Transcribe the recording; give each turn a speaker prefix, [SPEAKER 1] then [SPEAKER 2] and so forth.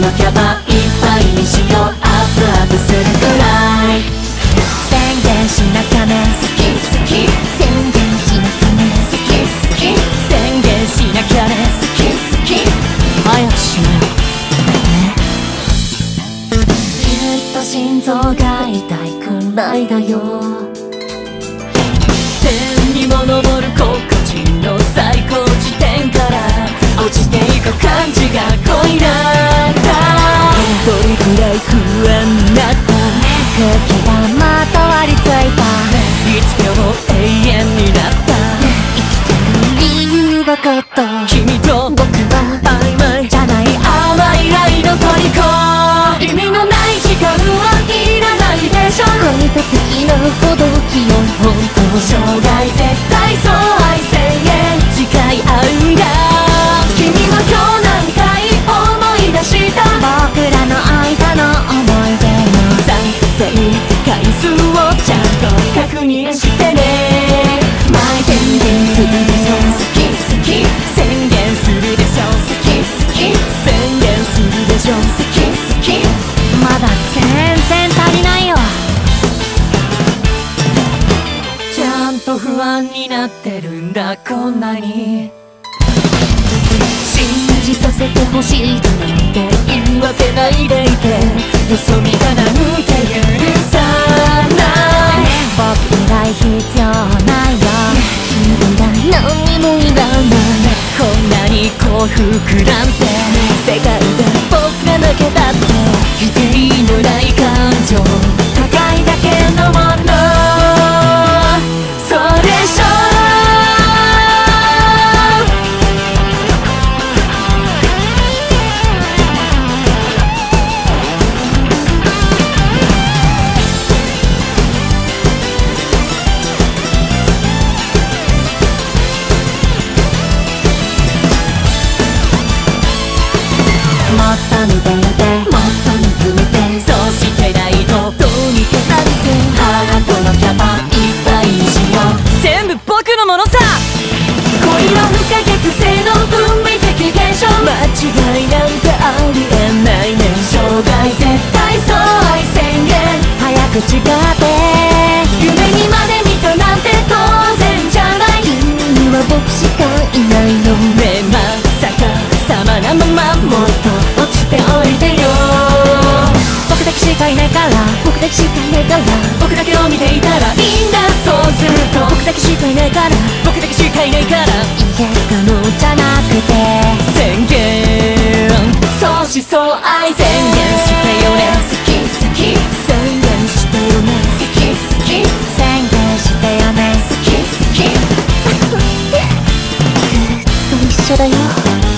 [SPEAKER 1] のキャパいっぱいにしようアップアップするくらい。宣言しなきゃね好き好き。宣言しなきゃね好き好き。宣言しなきゃね好き好き。早くしなよきっと心臓が痛いくらいだよ天にもてね。前宣言するでしょ好き好き宣言するでしょ好き好き宣言するでしょ好き好き。まだ全然足りないよ。ちゃんと不安になってるんだこんなに。信じさせてほしいとなんて言わせないでいて。よそ見がなんて許さ幸福なんて見僕だけしかいないから僕だけを見ていたらいいんだそうすると僕だけしかいな。いから僕だけしかいな。いからいいえ不可能じゃな。くて宣言そうしそう愛宣言してよね好き好き宣言してよね好き好き宣言してよね好き好きずっと一緒だよ